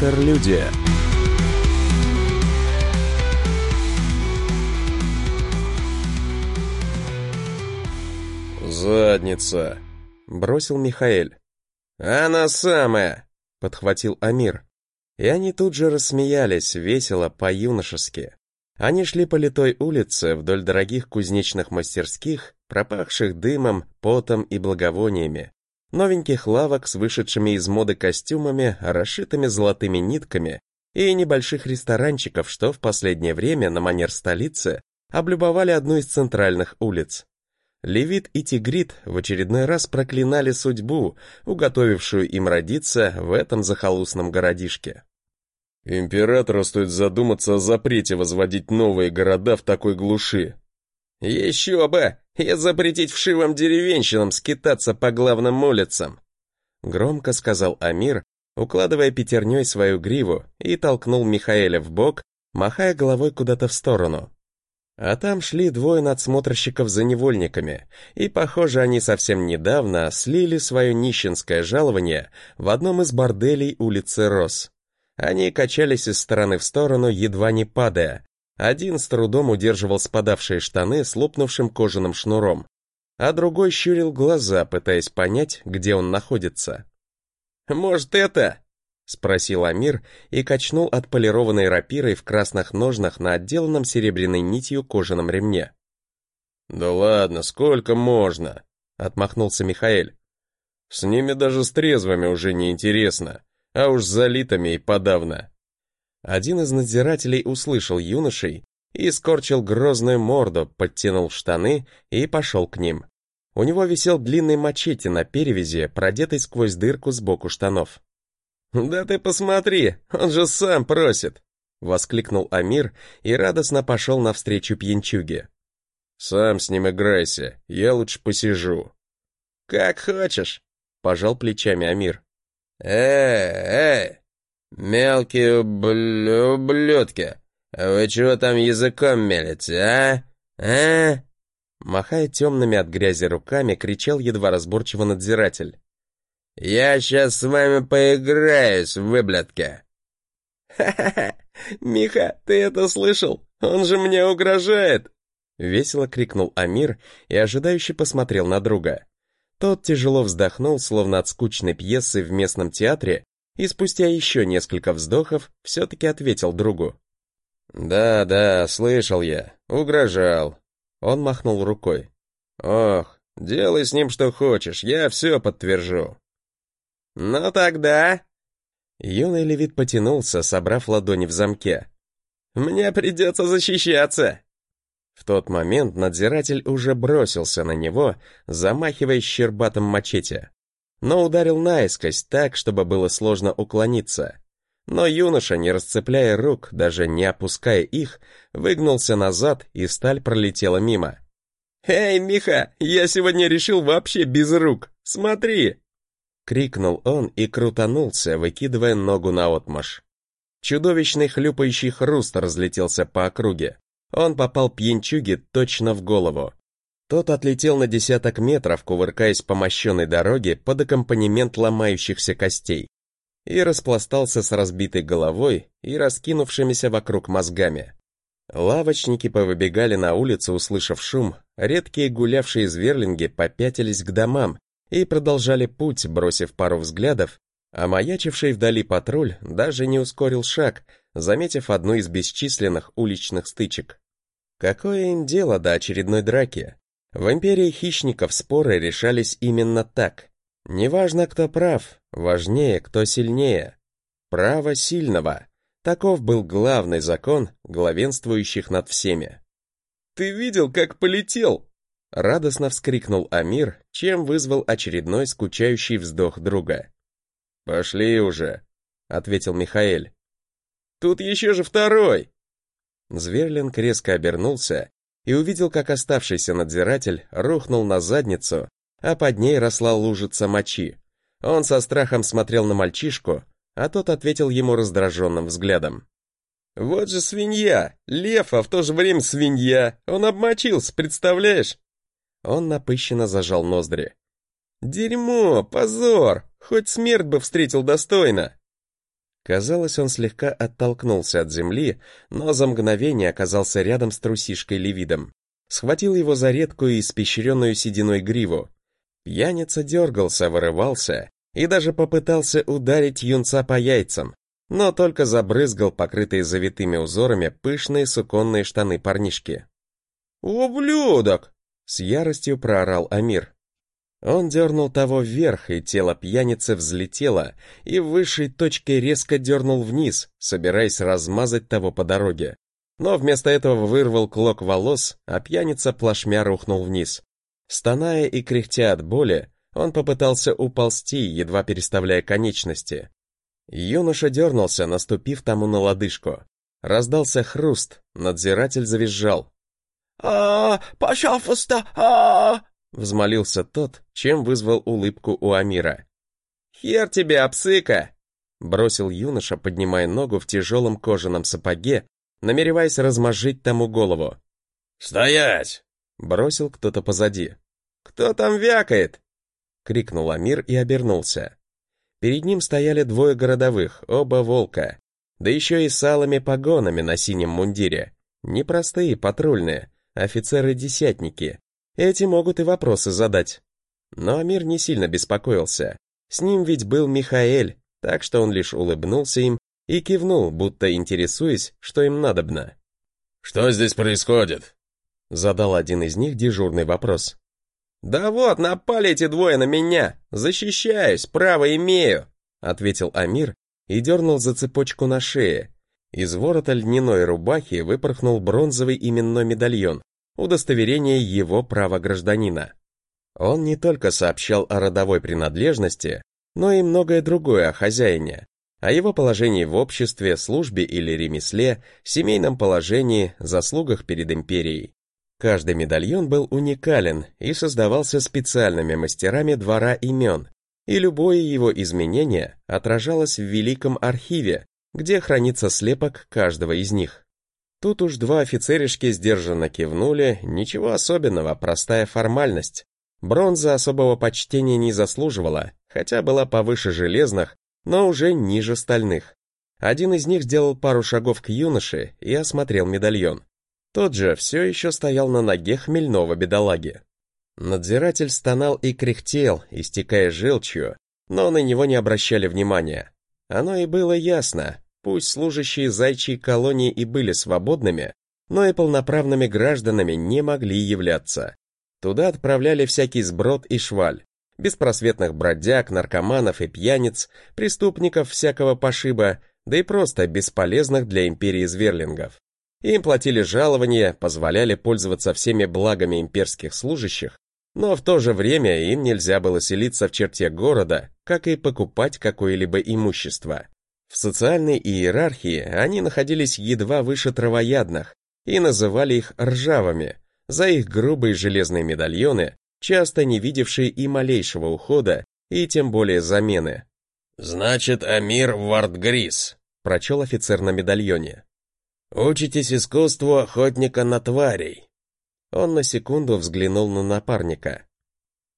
Интерлюдия «Задница!» — бросил Михаэль. «Она самая!» — подхватил Амир. И они тут же рассмеялись, весело, по-юношески. Они шли по литой улице вдоль дорогих кузнечных мастерских, пропахших дымом, потом и благовониями, новеньких лавок с вышедшими из моды костюмами, расшитыми золотыми нитками, и небольших ресторанчиков, что в последнее время на манер столицы облюбовали одну из центральных улиц. Левит и Тигрит в очередной раз проклинали судьбу, уготовившую им родиться в этом захолустном городишке. Императору стоит задуматься о запрете возводить новые города в такой глуши. Еще бы! И запретить вшивым деревенщинам скитаться по главным улицам! Громко сказал Амир, укладывая пятерней свою гриву, и толкнул Михаэля в бок, махая головой куда-то в сторону. А там шли двое надсмотрщиков за невольниками, и, похоже, они совсем недавно слили свое нищенское жалование в одном из борделей улицы Рос. Они качались из стороны в сторону, едва не падая. Один с трудом удерживал спадавшие штаны с лопнувшим кожаным шнуром, а другой щурил глаза, пытаясь понять, где он находится. «Может, это?» — спросил Амир и качнул отполированной рапирой в красных ножнах на отделанном серебряной нитью кожаном ремне. «Да ладно, сколько можно?» — отмахнулся Михаэль. «С ними даже с трезвыми уже не интересно, а уж с залитыми и подавно». Один из надзирателей услышал юношей и скорчил грозную морду, подтянул штаны и пошел к ним. У него висел длинный мачете на перевязи, продетый сквозь дырку сбоку штанов. «Да ты посмотри, он же сам просит!» — воскликнул Амир и радостно пошел навстречу пьянчуге. «Сам с ним играйся, я лучше посижу». «Как хочешь», — пожал плечами Амир. «Эй, эй, мелкие ублюдки, вы чего там языком мелите, а? А?» Махая темными от грязи руками, кричал едва разборчиво надзиратель. Я сейчас с вами поиграюсь, выблядки. Ха-ха-ха! Миха, ты это слышал? Он же мне угрожает! Весело крикнул Амир и ожидающе посмотрел на друга. Тот тяжело вздохнул, словно от скучной пьесы в местном театре, и спустя еще несколько вздохов все-таки ответил другу. «Да, да, слышал я. Угрожал». Он махнул рукой. «Ох, делай с ним что хочешь, я все подтвержу». «Ну тогда...» Юный левит потянулся, собрав ладони в замке. «Мне придется защищаться!» В тот момент надзиратель уже бросился на него, замахиваясь щербатым мачете. Но ударил наискось так, чтобы было сложно уклониться. Но юноша, не расцепляя рук, даже не опуская их, выгнулся назад, и сталь пролетела мимо. «Эй, Миха, я сегодня решил вообще без рук! Смотри!» Крикнул он и крутанулся, выкидывая ногу на отмаш. Чудовищный хлюпающий хруст разлетелся по округе. Он попал пьянчуге точно в голову. Тот отлетел на десяток метров, кувыркаясь по мощенной дороге под аккомпанемент ломающихся костей, и распластался с разбитой головой и раскинувшимися вокруг мозгами. Лавочники повыбегали на улицу, услышав шум, редкие гулявшие зверлинги попятились к домам, и продолжали путь, бросив пару взглядов, а маячивший вдали патруль даже не ускорил шаг, заметив одну из бесчисленных уличных стычек. Какое им дело до очередной драки? В империи хищников споры решались именно так. Неважно, кто прав, важнее, кто сильнее. Право сильного. Таков был главный закон, главенствующих над всеми. «Ты видел, как полетел?» Радостно вскрикнул Амир, чем вызвал очередной скучающий вздох друга. «Пошли уже», — ответил Михаэль. «Тут еще же второй!» Зверлинг резко обернулся и увидел, как оставшийся надзиратель рухнул на задницу, а под ней росла лужица мочи. Он со страхом смотрел на мальчишку, а тот ответил ему раздраженным взглядом. «Вот же свинья! Лев, а в то же время свинья! Он обмочился, представляешь?» Он напыщенно зажал ноздри. «Дерьмо! Позор! Хоть смерть бы встретил достойно!» Казалось, он слегка оттолкнулся от земли, но за мгновение оказался рядом с трусишкой Левидом. Схватил его за редкую и испещренную сединой гриву. Пьяница дергался, вырывался и даже попытался ударить юнца по яйцам, но только забрызгал покрытые завитыми узорами пышные суконные штаны парнишки. «Ублюдок!» — с яростью проорал Амир. Он дернул того вверх, и тело пьяницы взлетело, и высшей точке резко дернул вниз, собираясь размазать того по дороге. Но вместо этого вырвал клок волос, а пьяница плашмя рухнул вниз. Стоная и кряхтя от боли, он попытался уползти, едва переставляя конечности. Юноша дернулся, наступив тому на лодыжку. Раздался хруст, надзиратель завизжал. а, пожалуйста, а, Взмолился тот, чем вызвал улыбку у Амира. «Хер тебе, обсыка!» Бросил юноша, поднимая ногу в тяжелом кожаном сапоге, намереваясь размозжить тому голову. «Стоять!» Бросил кто-то позади. «Кто там вякает?» Крикнул Амир и обернулся. Перед ним стояли двое городовых, оба волка, да еще и с алыми погонами на синем мундире. Непростые патрульные, офицеры-десятники, эти могут и вопросы задать. Но Амир не сильно беспокоился. С ним ведь был Михаэль, так что он лишь улыбнулся им и кивнул, будто интересуясь, что им надобно. «Что здесь происходит?» Задал один из них дежурный вопрос. «Да вот, напали эти двое на меня! Защищаюсь, право имею!» Ответил Амир и дернул за цепочку на шее. Из ворота льняной рубахи выпорхнул бронзовый именной медальон, удостоверение его права гражданина. Он не только сообщал о родовой принадлежности, но и многое другое о хозяине, о его положении в обществе, службе или ремесле, семейном положении, заслугах перед империей. Каждый медальон был уникален и создавался специальными мастерами двора имен, и любое его изменение отражалось в великом архиве, где хранится слепок каждого из них. Тут уж два офицеришки сдержанно кивнули, ничего особенного, простая формальность. Бронза особого почтения не заслуживала, хотя была повыше железных, но уже ниже стальных. Один из них сделал пару шагов к юноше и осмотрел медальон. Тот же все еще стоял на ноге хмельного бедолаги. Надзиратель стонал и кряхтел, истекая желчью, но на него не обращали внимания. Оно и было ясно, Пусть служащие зайчьей колонии и были свободными, но и полноправными гражданами не могли являться. Туда отправляли всякий сброд и шваль, беспросветных бродяг, наркоманов и пьяниц, преступников всякого пошиба, да и просто бесполезных для империи зверлингов. Им платили жалования, позволяли пользоваться всеми благами имперских служащих, но в то же время им нельзя было селиться в черте города, как и покупать какое-либо имущество. В социальной иерархии они находились едва выше травоядных и называли их ржавыми за их грубые железные медальоны, часто не видевшие и малейшего ухода, и тем более замены. «Значит, Амир Вардгрис», — прочел офицер на медальоне. «Учитесь искусству охотника на тварей». Он на секунду взглянул на напарника.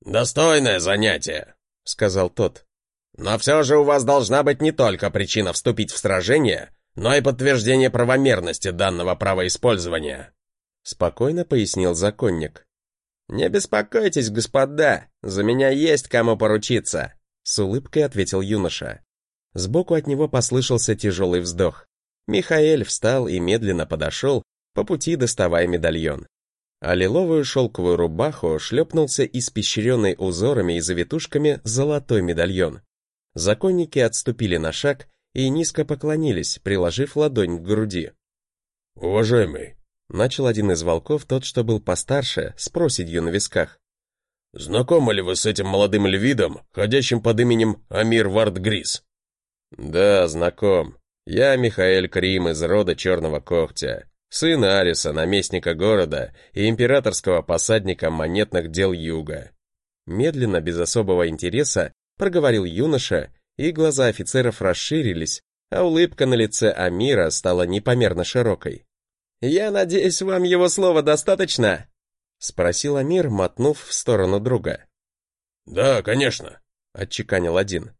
«Достойное занятие», — сказал тот. Но все же у вас должна быть не только причина вступить в сражение, но и подтверждение правомерности данного права использования. Спокойно пояснил законник. «Не беспокойтесь, господа, за меня есть кому поручиться», — с улыбкой ответил юноша. Сбоку от него послышался тяжелый вздох. Михаэль встал и медленно подошел, по пути доставая медальон. А лиловую шелковую рубаху шлепнулся испещренный узорами и завитушками золотой медальон. Законники отступили на шаг и низко поклонились, приложив ладонь к груди. «Уважаемый», — начал один из волков, тот, что был постарше, с проседью на висках. «Знакомы ли вы с этим молодым львидом, ходящим под именем Амир Вардгрис?» «Да, знаком. Я Михаэль Крим из рода Черного Когтя, сын Ариса, наместника города и императорского посадника монетных дел Юга». Медленно, без особого интереса, проговорил юноша, и глаза офицеров расширились, а улыбка на лице Амира стала непомерно широкой. «Я надеюсь, вам его слова достаточно?» — спросил Амир, мотнув в сторону друга. «Да, конечно», — отчеканил один.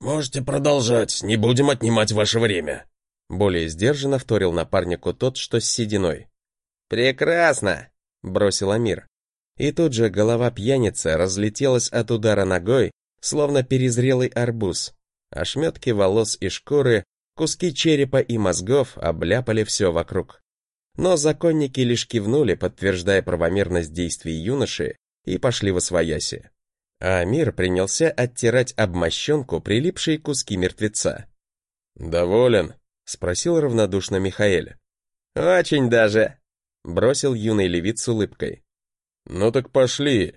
«Можете продолжать, не будем отнимать ваше время», более сдержанно вторил напарнику тот, что с сединой. «Прекрасно!» — бросил Амир. И тут же голова пьяницы разлетелась от удара ногой, словно перезрелый арбуз. Ошметки волос и шкуры, куски черепа и мозгов обляпали все вокруг. Но законники лишь кивнули, подтверждая правомерность действий юноши, и пошли во свояси. А Амир принялся оттирать обмощенку прилипшие куски мертвеца. «Доволен?» — спросил равнодушно Михаэль. «Очень даже!» — бросил юный левит с улыбкой. «Ну так пошли!»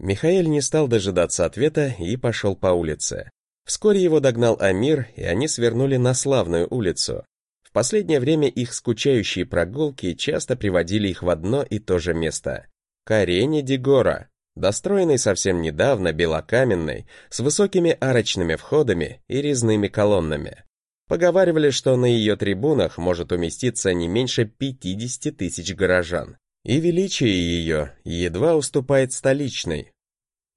Михаэль не стал дожидаться ответа и пошел по улице. Вскоре его догнал Амир, и они свернули на славную улицу. В последнее время их скучающие прогулки часто приводили их в одно и то же место. К арене Дигора, достроенной совсем недавно белокаменной, с высокими арочными входами и резными колоннами. Поговаривали, что на ее трибунах может уместиться не меньше 50 тысяч горожан. И величие ее едва уступает столичной.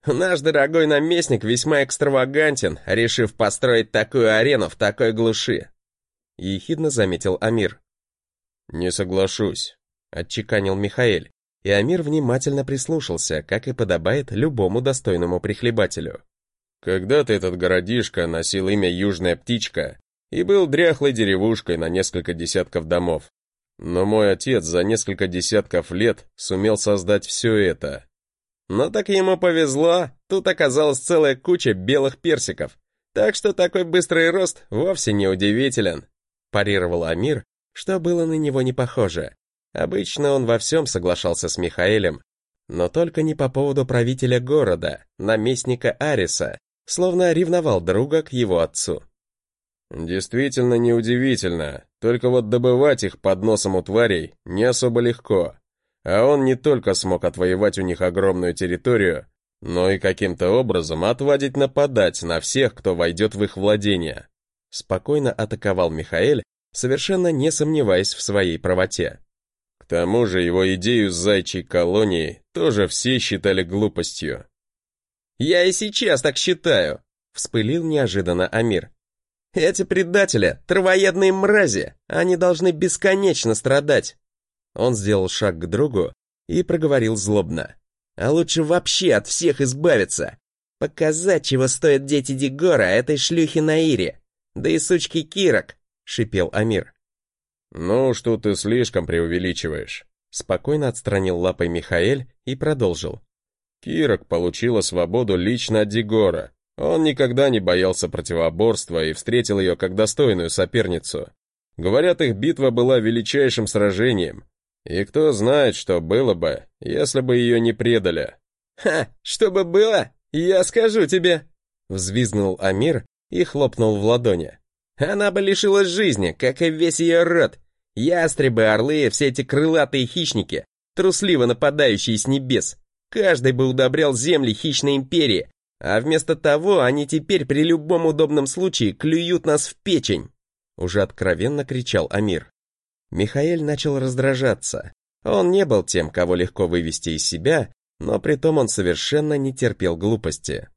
Наш дорогой наместник весьма экстравагантен, решив построить такую арену в такой глуши. Ехидно заметил Амир. Не соглашусь, отчеканил Михаэль, и Амир внимательно прислушался, как и подобает любому достойному прихлебателю. Когда-то этот городишко носил имя Южная Птичка и был дряхлой деревушкой на несколько десятков домов. Но мой отец за несколько десятков лет сумел создать все это. Но так ему повезло, тут оказалась целая куча белых персиков. Так что такой быстрый рост вовсе не удивителен. Парировал Амир, что было на него не похоже. Обычно он во всем соглашался с Михаэлем, но только не по поводу правителя города, наместника Ариса, словно ревновал друга к его отцу. Действительно неудивительно, только вот добывать их под носом у тварей не особо легко. А он не только смог отвоевать у них огромную территорию, но и каким-то образом отвадить нападать на всех, кто войдет в их владение. Спокойно атаковал Михаэль, совершенно не сомневаясь в своей правоте. К тому же его идею с зайчьей колонией тоже все считали глупостью. «Я и сейчас так считаю», — вспылил неожиданно Амир. Эти предатели, травоядные мрази, они должны бесконечно страдать. Он сделал шаг к другу и проговорил злобно. А лучше вообще от всех избавиться. Показать, чего стоят дети Дигора этой шлюхи Наире. Да и сучки Кирок, шипел Амир. Ну, что ты слишком преувеличиваешь. Спокойно отстранил лапой Михаэль и продолжил. Кирок получила свободу лично от Дигора, он никогда не боялся противоборства и встретил ее как достойную соперницу. Говорят, их битва была величайшим сражением. И кто знает, что было бы, если бы ее не предали. «Ха, что бы было, я скажу тебе!» Взвизгнул Амир и хлопнул в ладони. «Она бы лишилась жизни, как и весь ее род. Ястребы, орлы, все эти крылатые хищники, трусливо нападающие с небес. Каждый бы удобрял земли хищной империи, а вместо того они теперь при любом удобном случае клюют нас в печень!» Уже откровенно кричал Амир. Михаэль начал раздражаться. Он не был тем, кого легко вывести из себя, но притом он совершенно не терпел глупости.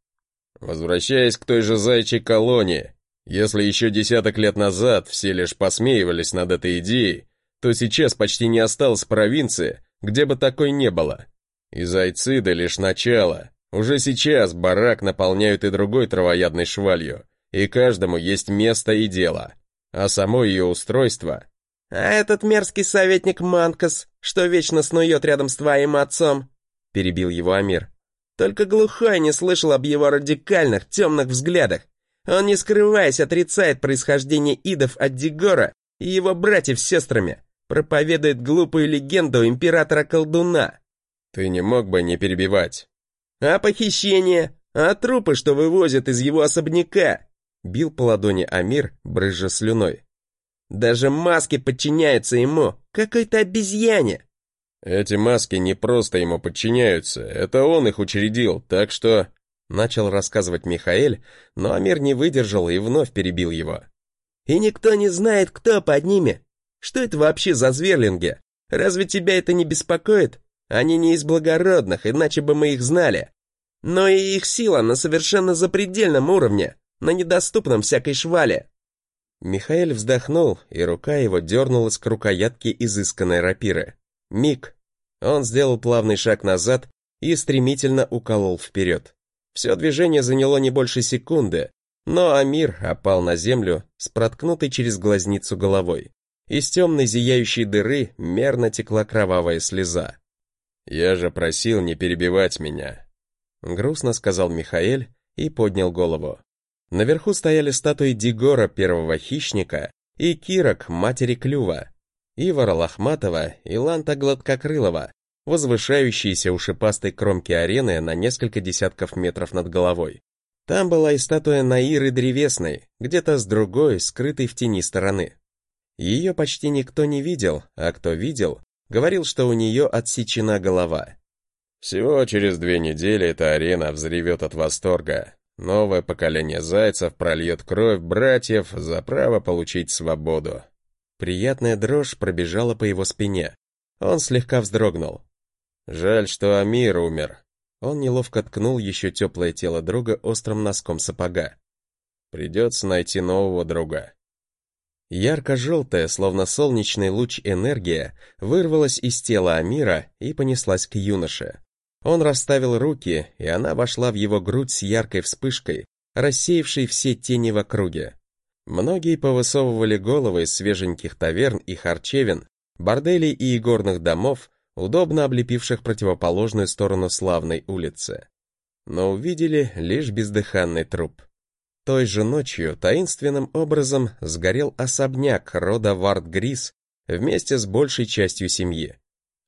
Возвращаясь к той же зайчьей колонии, если еще десяток лет назад все лишь посмеивались над этой идеей, то сейчас почти не осталось провинции, где бы такой не было. И зайцы да лишь начало, уже сейчас барак наполняют и другой травоядной швалью, и каждому есть место и дело. А само ее устройство... «А этот мерзкий советник Манкас, что вечно снует рядом с твоим отцом?» — перебил его Амир. «Только глухой не слышал об его радикальных, темных взглядах. Он, не скрываясь, отрицает происхождение идов от Дигора и его братьев с сестрами, проповедует глупую легенду императора-колдуна». «Ты не мог бы не перебивать?» А похищение? А трупы, что вывозят из его особняка?» Бил по ладони Амир, брызжа слюной. «Даже маски подчиняются ему, какой-то обезьяне!» «Эти маски не просто ему подчиняются, это он их учредил, так что...» Начал рассказывать Михаэль, но Амир не выдержал и вновь перебил его. «И никто не знает, кто под ними. Что это вообще за зверлинги? Разве тебя это не беспокоит? Они не из благородных, иначе бы мы их знали. Но и их сила на совершенно запредельном уровне. на недоступном всякой швале. Михаил вздохнул, и рука его дернулась к рукоятке изысканной рапиры. Миг. Он сделал плавный шаг назад и стремительно уколол вперед. Все движение заняло не больше секунды, но Амир опал на землю с проткнутой через глазницу головой. Из темной зияющей дыры мерно текла кровавая слеза. «Я же просил не перебивать меня», — грустно сказал Михаэль и поднял голову. Наверху стояли статуи Дигора, первого хищника, и Кирок, матери Клюва, Ивара Лохматова и Ланта Гладкокрылова, возвышающиеся у шипастой кромки арены на несколько десятков метров над головой. Там была и статуя Наиры Древесной, где-то с другой, скрытой в тени стороны. Ее почти никто не видел, а кто видел, говорил, что у нее отсечена голова. Всего через две недели эта арена взревет от восторга. Новое поколение зайцев прольет кровь братьев за право получить свободу. Приятная дрожь пробежала по его спине. Он слегка вздрогнул. Жаль, что Амир умер. Он неловко ткнул еще теплое тело друга острым носком сапога. Придется найти нового друга. Ярко-желтая, словно солнечный луч энергия, вырвалась из тела Амира и понеслась к юноше. Он расставил руки, и она вошла в его грудь с яркой вспышкой, рассеявшей все тени в округе. Многие повысовывали головы из свеженьких таверн и харчевин, борделей и игорных домов, удобно облепивших противоположную сторону славной улицы. Но увидели лишь бездыханный труп. Той же ночью таинственным образом сгорел особняк рода Вардгрис вместе с большей частью семьи.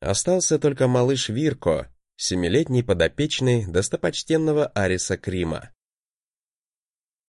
Остался только малыш Вирко, семилетний подопечный достопочтенного Ариса Крима.